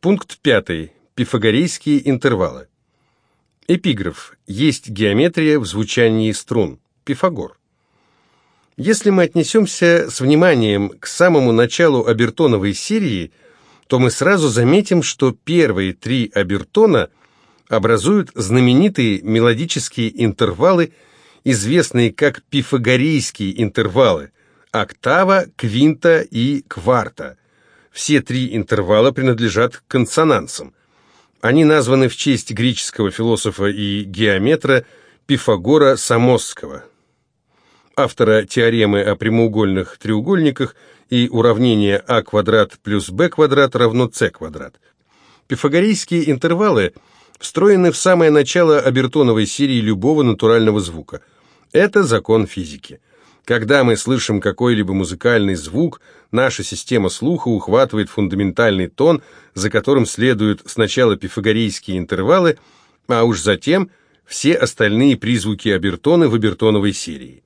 Пункт 5. Пифагорейские интервалы. Эпиграф. Есть геометрия в звучании струн. Пифагор. Если мы отнесемся с вниманием к самому началу обертоновой серии, то мы сразу заметим, что первые три обертона образуют знаменитые мелодические интервалы, известные как пифагорейские интервалы – октава, квинта и кварта. Все три интервала принадлежат консонансам. Они названы в честь греческого философа и геометра Пифагора Самосского, автора теоремы о прямоугольных треугольниках и уравнения а квадрат плюс b квадрат равно c квадрат. Пифагорейские интервалы встроены в самое начало обертоновой серии любого натурального звука. Это закон физики. Когда мы слышим какой-либо музыкальный звук, наша система слуха ухватывает фундаментальный тон, за которым следуют сначала пифагорейские интервалы, а уж затем все остальные призвуки обертоны в обертоновой серии.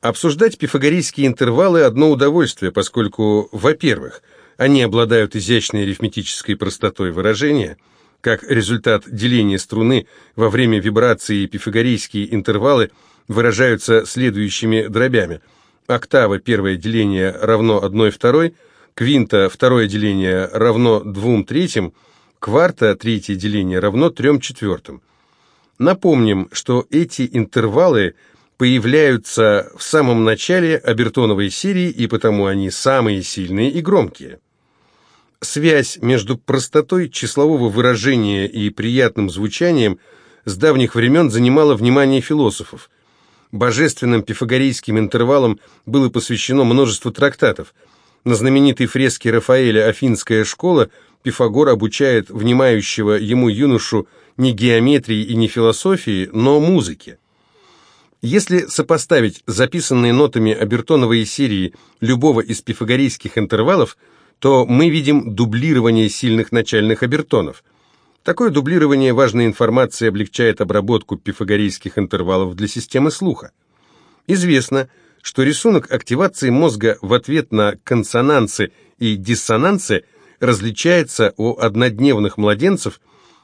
Обсуждать пифагорейские интервалы – одно удовольствие, поскольку, во-первых, они обладают изящной арифметической простотой выражения, как результат деления струны во время вибрации пифагорейские интервалы – выражаются следующими дробями. Октава первое деление равно 1 второй, квинта второе деление равно 2 третьим, кварта третье деление равно 3 четвертым. Напомним, что эти интервалы появляются в самом начале обертоновой серии, и потому они самые сильные и громкие. Связь между простотой числового выражения и приятным звучанием с давних времен занимала внимание философов. Божественным пифагорейским интервалам было посвящено множество трактатов. На знаменитой фреске Рафаэля «Афинская школа» Пифагор обучает внимающего ему юношу не геометрии и не философии, но музыке. Если сопоставить записанные нотами обертоновые серии любого из пифагорейских интервалов, то мы видим дублирование сильных начальных обертонов – Такое дублирование важной информации облегчает обработку пифагорейских интервалов для системы слуха. Известно, что рисунок активации мозга в ответ на консонансы и диссонансы различается у однодневных младенцев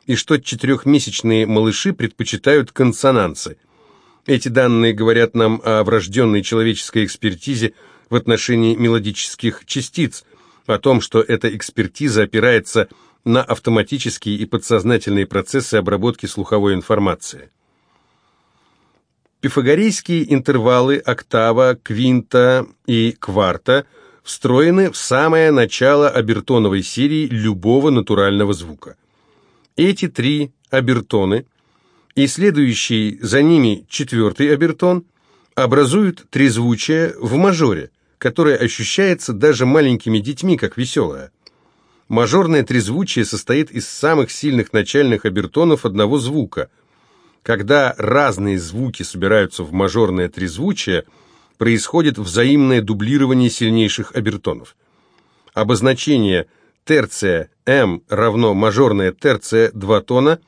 и что четырехмесячные малыши предпочитают консонансы. Эти данные говорят нам о врожденной человеческой экспертизе в отношении мелодических частиц, о том, что эта экспертиза опирается на автоматические и подсознательные процессы обработки слуховой информации. Пифагорейские интервалы октава, квинта и кварта встроены в самое начало обертоновой серии любого натурального звука. Эти три обертоны и следующий за ними четвертый обертон образуют трезвучие в мажоре, которое ощущается даже маленькими детьми как веселое. Мажорное трезвучие состоит из самых сильных начальных обертонов одного звука. Когда разные звуки собираются в мажорное трезвучие, происходит взаимное дублирование сильнейших обертонов. Обозначение терция М равно мажорная терция 2 тона,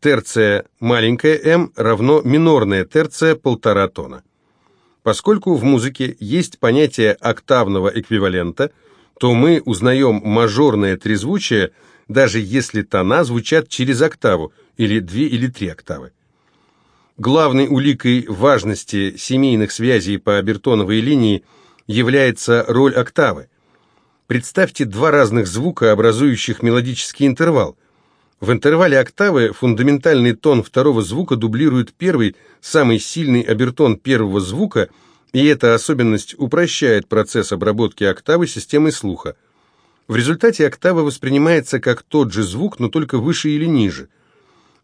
терция маленькая М равно минорная терция полтора тона. Поскольку в музыке есть понятие октавного эквивалента – то мы узнаем мажорное трезвучие, даже если тона звучат через октаву, или две или три октавы. Главной уликой важности семейных связей по обертоновой линии является роль октавы. Представьте два разных звука, образующих мелодический интервал. В интервале октавы фундаментальный тон второго звука дублирует первый, самый сильный обертон первого звука – и эта особенность упрощает процесс обработки октавы системой слуха. В результате октава воспринимается как тот же звук, но только выше или ниже.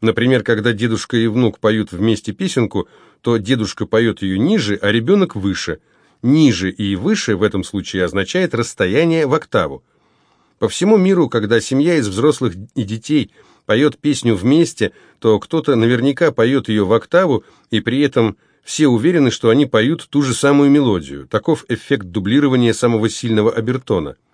Например, когда дедушка и внук поют вместе песенку, то дедушка поет ее ниже, а ребенок выше. Ниже и выше в этом случае означает расстояние в октаву. По всему миру, когда семья из взрослых и детей поет песню вместе, то кто-то наверняка поет ее в октаву и при этом – все уверены, что они поют ту же самую мелодию. Таков эффект дублирования самого сильного обертона –